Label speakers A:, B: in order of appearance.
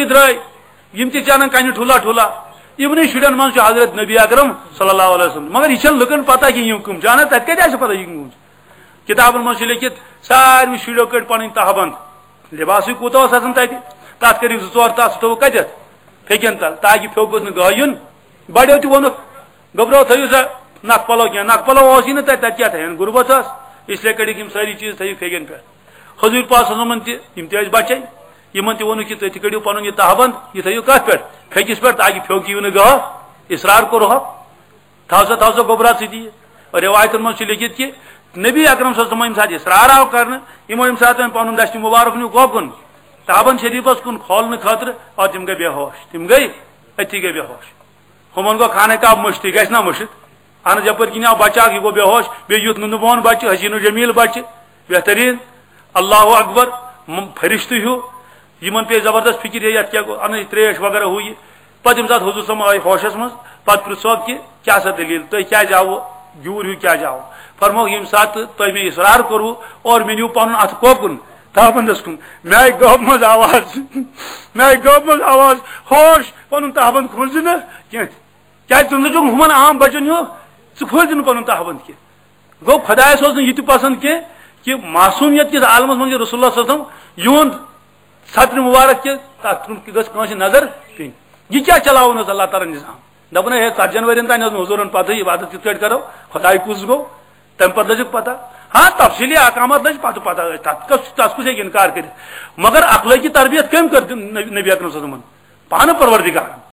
A: تہ درائے یم تہ کنہ ٹھولا ٹھولا۔ یمنی شرین من حضرت نبی اکرم صلی اللہ علیہ وسلم۔ مگر یہ لکن پتہ کہ یم کم۔ جانا تت کتہ پتہ یہ کتابن من لکھت ساروی شریو کڑ پن تہ بند۔ لباس کوتا آسان تتہ تات کری زٕ ژور تاس تو کتت پھیکن تل تاکہ پھیو گوس نہ گایُن بڑیو تہ وونُکھ گبرو تھٲیِو سا۔ نق پلو کینٛہہ نق پلو اوس نہٕ تتہِ تتہِ کیٛاہ غربت اس لیے کڑِکھ یِم سٲری چیٖز تھٲیِو پھیکن پٮ۪ٹھ حضوٗر پاک صٲبن تہِ بچے یِمن تہِ ووٚنُکھ کہِ تُہۍ تہِ کٔڑِو پنُن یہِ تہبند یہِ تھٲیِو کتھ پٮ۪ٹھ پھیکِس پٮ۪ٹھ تاکہِ گاہ اصرار کوٚرہوکھ تھاو سا تھاو سا گوبرا ژٕ اور روایتن منٛز چھُ لیکھِتھ کہِ نبی اکرم صٲب ییٚمہِ ساتہٕ اصرار آو کرنہٕ یِمو ییٚمہِ ساتہٕ وۄنۍ پنُن دشتہِ مُبارک نیوٗ کوکُن تابن شریفس کن کھولنہٕ خٲطرٕ اور تِم گٔے بے ہوش۔ تِم گٔے أتھی گٔے بے ہوش۔ ہُمن گوٚو خانہ کعب مٔشتٕے گژھِ نا مٔشِتھ اہن حظ یپٲرۍ کِنۍ آو بچہٕ اکھ یہِ گوٚو بے ہوش۔ بیٚیہِ یُتھ نُنہٕ بون بچہٕ حسیٖن جمیٖل بچہٕ بہتریٖن۔ اللہ اکبر فرشتہٕ ہیوٗ۔ یِمن پیٚیہِ زبردست فکر ہے یتھ کیٛاہ گوٚو اَن تریش وغیرہ ہُہ یہِ پتہٕ ییٚمہِ ساتہٕ حضوٗر صٲب آیہِ ہوشس منٛز پتہٕ پرژھوکھ کہِ کیٛاہ سا دٔلیٖل؟ تُہۍ کیٛازِ آوٕ جوٗر ہیوٗ کیٛازِ آوٕ فرموکھ ییٚمہِ ساتہٕ تۄہہِ مےٚ اصرار کوٚروٕ اور مےٚ نیوٗ پنُن اتھ کوکُن تابندس کن۔ مےٚ آیہِ گٲب منٛز آواز مےٚ آیہِ گٲب منٛز آواز، ہوش پنُن تابند کھولزِ نہٕ کینٛہہ کیٛازِ ژٕ نہٕ عام بچن ہیوٗ ژٕ کھولزِ نہٕ تابند کینٛہہ گوٚو خۄدایس اوس نہٕ یہِ تہِ پسنٛد کینٛہہ کہ معصوٗمیت کِس عالمس منٛز چھِ رسول اللہ صٲب یِہُنٛد سترِ مبارک کہِ تتھ گھس کٲنٛسہِ نظر پیٚنۍ یہ کیا چلاون حظ اللہ تعالیٰ نظام؟ دپن ہے ژتجن ورین تین حضورن پتہ عبادت کت کرو خدا کس گو تم پتہ لجک پتہ ہاں تفصیلی احکامات لج پتہ پتہ تس کس انکار کر مگر اخلاقی تربیت کم کر، نبی اکرم صلی اللہ پروردگار.